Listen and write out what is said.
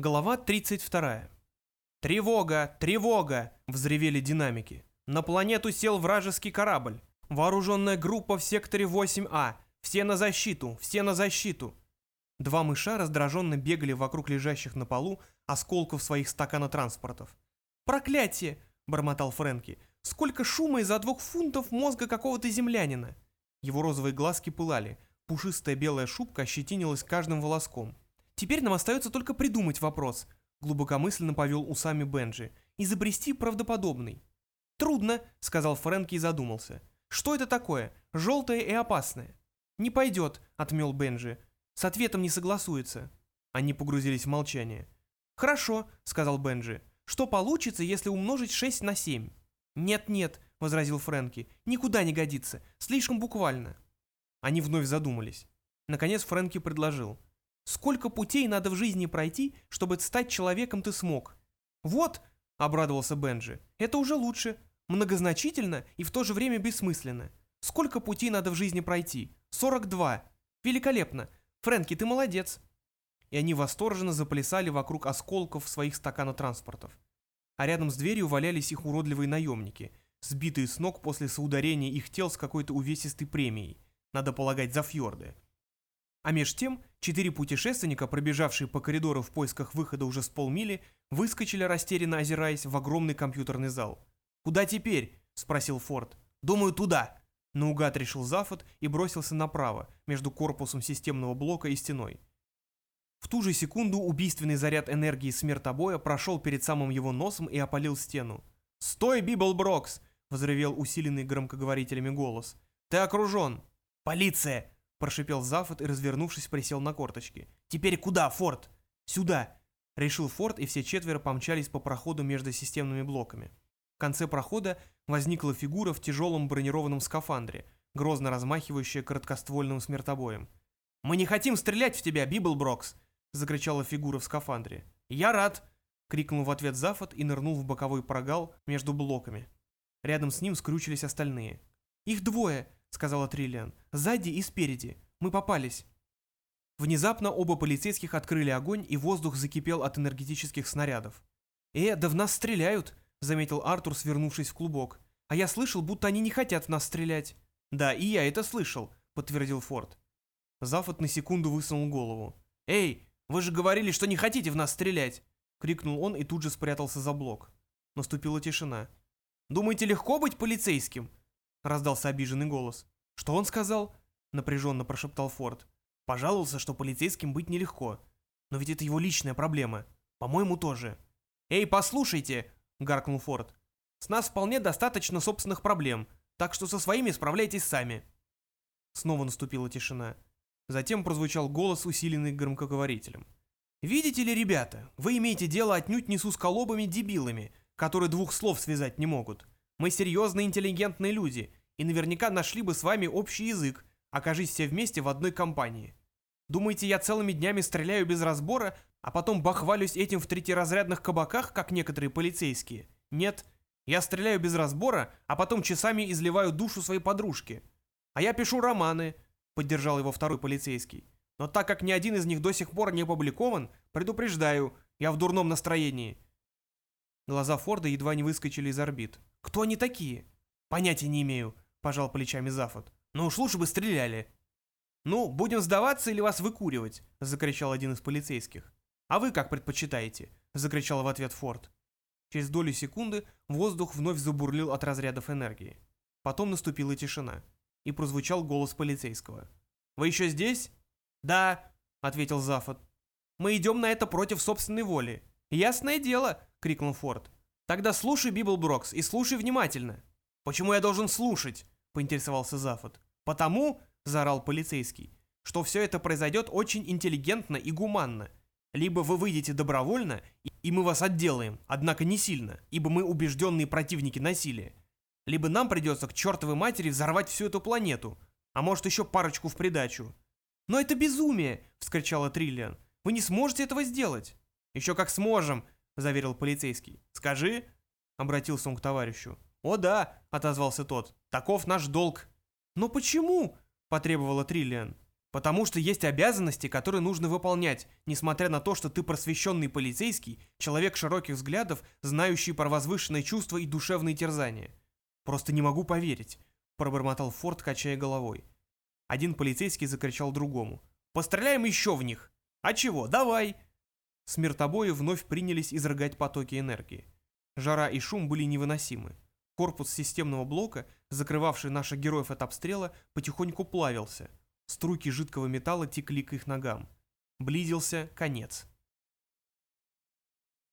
Глава 32. «Тревога! Тревога!» — взревели динамики. «На планету сел вражеский корабль. Вооруженная группа в секторе 8А. Все на защиту! Все на защиту!» Два мыша раздраженно бегали вокруг лежащих на полу осколков своих стаканотранспортов. «Проклятие!» — бормотал Фрэнки. «Сколько шума из-за двух фунтов мозга какого-то землянина!» Его розовые глазки пылали. Пушистая белая шубка ощетинилась каждым волоском. Теперь нам остается только придумать вопрос, глубокомысленно повел усами Бенджи, изобрести правдоподобный. Трудно, сказал Фрэнки и задумался. Что это такое? Желтое и опасное. Не пойдет, отмел Бенджи. С ответом не согласуется. Они погрузились в молчание. Хорошо, сказал Бенджи. Что получится, если умножить 6 на 7? Нет-нет, возразил Фрэнки, никуда не годится, слишком буквально. Они вновь задумались. Наконец Фрэнки предложил. Сколько путей надо в жизни пройти, чтобы стать человеком ты смог? Вот, обрадовался Бенджи, это уже лучше. Многозначительно и в то же время бессмысленно. Сколько путей надо в жизни пройти? 42. Великолепно. Фрэнки, ты молодец. И они восторженно заплясали вокруг осколков своих стаканотранспортов. А рядом с дверью валялись их уродливые наемники, сбитые с ног после соударения их тел с какой-то увесистой премией. Надо полагать, за фьорды. А меж тем, четыре путешественника, пробежавшие по коридору в поисках выхода уже с полмили, выскочили, растерянно озираясь, в огромный компьютерный зал. «Куда теперь?» – спросил Форд. «Думаю, туда!» Наугад решил Зафот и бросился направо, между корпусом системного блока и стеной. В ту же секунду убийственный заряд энергии смертобоя прошел перед самым его носом и опалил стену. «Стой, Библброкс!» – взревел усиленный громкоговорителями голос. «Ты окружен!» «Полиция!» Прошипел Зафод и, развернувшись, присел на корточки. «Теперь куда, Форд?» «Сюда!» Решил Форд, и все четверо помчались по проходу между системными блоками. В конце прохода возникла фигура в тяжелом бронированном скафандре, грозно размахивающая короткоствольным смертобоем. «Мы не хотим стрелять в тебя, Библброкс!» — закричала фигура в скафандре. «Я рад!» — крикнул в ответ Зафод и нырнул в боковой прогал между блоками. Рядом с ним скрючились остальные. «Их двое!» — сказала Триллиан. «Сзади и спереди. Мы попались». Внезапно оба полицейских открыли огонь, и воздух закипел от энергетических снарядов. «Э, да в нас стреляют!» — заметил Артур, свернувшись в клубок. «А я слышал, будто они не хотят в нас стрелять». «Да, и я это слышал», — подтвердил Форд. Зафот на секунду высунул голову. «Эй, вы же говорили, что не хотите в нас стрелять!» — крикнул он и тут же спрятался за блок. Наступила тишина. «Думаете, легко быть полицейским?» — раздался обиженный голос. «Что он сказал?» — напряженно прошептал Форд. «Пожаловался, что полицейским быть нелегко. Но ведь это его личная проблема. По-моему, тоже». «Эй, послушайте!» — гаркнул Форд. «С нас вполне достаточно собственных проблем, так что со своими справляйтесь сами». Снова наступила тишина. Затем прозвучал голос, усиленный громкоговорителем. «Видите ли, ребята, вы имеете дело отнюдь не с усколобыми-дебилами, которые двух слов связать не могут. Мы серьезные интеллигентные люди, и наверняка нашли бы с вами общий язык, окажись все вместе в одной компании. Думаете, я целыми днями стреляю без разбора, а потом бахвалюсь этим в третьеразрядных кабаках, как некоторые полицейские? Нет, я стреляю без разбора, а потом часами изливаю душу своей подружке. А я пишу романы, поддержал его второй полицейский. Но так как ни один из них до сих пор не опубликован, предупреждаю, я в дурном настроении. Глаза Форда едва не выскочили из орбит. Кто они такие? Понятия не имею, пожал плечами Зафот. Ну уж лучше бы стреляли. Ну, будем сдаваться или вас выкуривать? Закричал один из полицейских. А вы как предпочитаете? Закричал в ответ Форд. Через долю секунды воздух вновь забурлил от разрядов энергии. Потом наступила тишина. И прозвучал голос полицейского. «Вы еще здесь?» «Да», — ответил Зафод. «Мы идем на это против собственной воли». «Ясное дело», — крикнул Форд. Тогда слушай, Библброкс, и слушай внимательно. Почему я должен слушать? Поинтересовался Зафод. Потому, заорал полицейский, что все это произойдет очень интеллигентно и гуманно. Либо вы выйдете добровольно, и мы вас отделаем, однако не сильно, ибо мы убежденные противники насилия. Либо нам придется к чертовой матери взорвать всю эту планету, а может еще парочку в придачу. «Но это безумие!» — вскричала Триллиан. «Вы не сможете этого сделать!» «Еще как сможем!» Заверил полицейский. «Скажи», — обратился он к товарищу. «О да», — отозвался тот, — «таков наш долг». «Но почему?» — потребовала Триллиан. Потому что есть обязанности, которые нужно выполнять, несмотря на то, что ты просвещенный полицейский, человек широких взглядов, знающий про возвышенные чувства и душевные терзания. Просто не могу поверить, пробормотал Форд, качая головой. Один полицейский закричал другому. Постреляем еще в них. А чего, давай. Смертобои вновь принялись изрыгать потоки энергии. Жара и шум были невыносимы. Корпус системного блока, закрывавший наших героев от обстрела, потихоньку плавился – Струйки жидкого металла текли к их ногам. Близился конец.